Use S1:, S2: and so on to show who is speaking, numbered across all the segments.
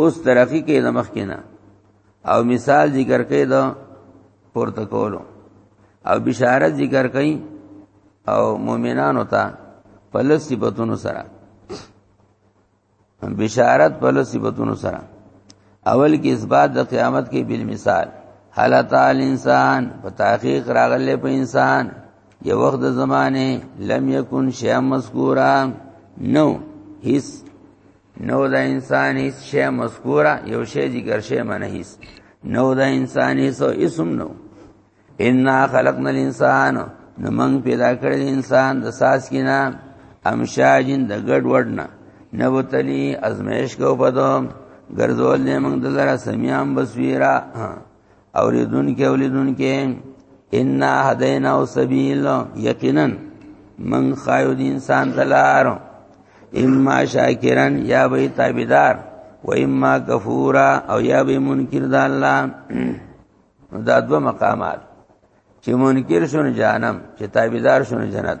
S1: اوس ترقی کې د مخ کې نه او مثال ذکر کوي دا پورته کولو او بشارت ذکر کوي او مؤمنانو ته په لس صفاتونو سره بشارت په لس صفاتونو سره اول کې اثبات د قیامت کې بل مثال حالت الانسان په تحقیق راغله په انسان یو وخت د زمانه لم یکن شیء مذکورا نو هیڅ نو د انسان هیڅ شی مذکوره یو شی ذکر شی منه هیڅ نو د انسان هیڅ اسم نو ان خلقنا الانسان نو موږ پیدا کړل انسان د ساس کینا امشاجن د ګډ وډنا نو تلی ازمیش کو پدو ګرځول نه موږ دلاره سمیام بصیرا اوریدونکو اولیدونکو ان هدینا السبیل یقینا من خایو د انسان دلار اما شاکرن یا به تابعدار و اما کفورا او یا به منکر د الله دا دو مقامات چې منکر شون جانم چې تابعدار شون جنت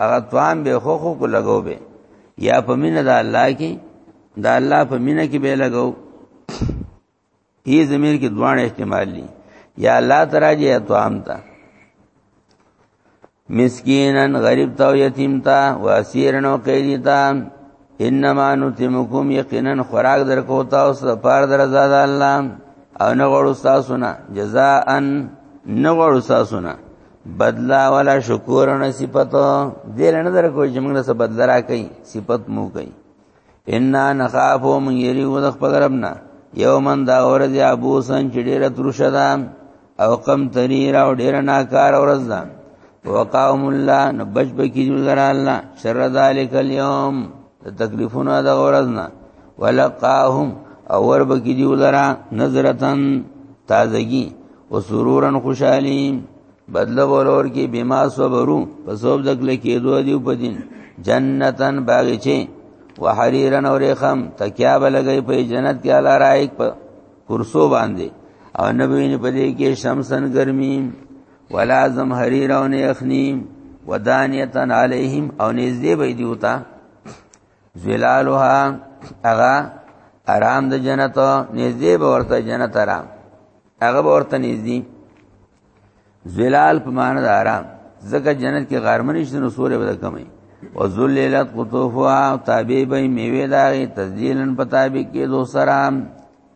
S1: هغه توان به خو خو کو لګاو به یا په مینه د الله کې د الله په مینه کې به لګاو هی زمير کې دوه احتمال دي یا الله تراجه یا توام تا مسکینن غریب تا او یتیم تا و اسیرن او قیدی تا انما نتمکم یقینا خوراک درکو تا او سپار در زاد الله او نه غړو تاسو نه جزاء نه غړو تاسو نه بدلا ولا شکور نه صفت دې نه در کوی چې موږ له بدلا را کوي صفت مو کوي ان نخافو من یریو د خپل ربنا یومن دا ورځ ابوسن چې ډیره ترشه ده او قم تریر او ډیره ناکار ورځ ده وقاهم الله نبج بکی ذل الله شر ذلک اليوم تکلیفونه د ورځ نه ولقاهم اور بکی دی ولرا نظرتن تازگی وسرورن خوشحالی بدل ولور کې بما صبرو په سوب دکل کې دوه دی په دین جنتن باغچه وحریرن اور خم تکیا بلګی په جنت کې اعلی رائق په کرسو باندې او نبی نه پدې کې شمسن ګرمي ولا زم حریر او نه اخنیم ودانیتن علیهم او نږدې به دی وتا ظلالها اغا آرام د جنت نږدې به ورته جنت آرام هغه به ورته نږدې ظلال په معنی د آرام ځکه جنت کې غارمنې شته نو سورې به کمې او ذللت قطوفها تابع به میوه داغي تذلیلن په تابع کې دو سرام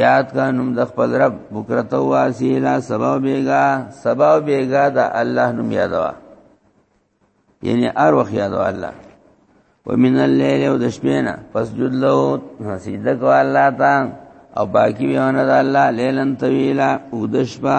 S1: یاد کا نوم د خپل رب بکرت او واسیلا سبا بیگا سبا بیگا د الله نوم یادوا یعنی ار وخت یادوا الله ومن الليل او د شپې نه پس جد لو سجده کو الله تا او باقی ویونه د الله لیلن طویلا او د شپه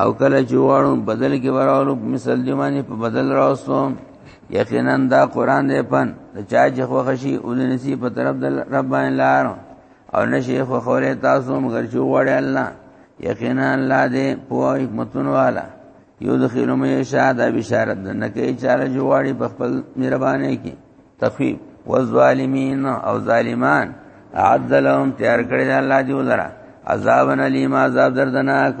S1: او کله چې واړو بدل کې وراولو مثال دی باندې په بدل راوستو یقینا دا قران دی پن د چا چې خوښ شي اولنسی په طرف د رب باندې لار او نشي خو خوره تاسو مگر چې وړه الله یقینا الله دې په حکمتونو والا یو د خیرم یشاد بشارت نه کوي چاره جوړي په خپل مهرباني کې تخفیف والظالمین او ظالمان عدلهم تیار کړی الله دی ولرا عذاب الیم عذاب دردناک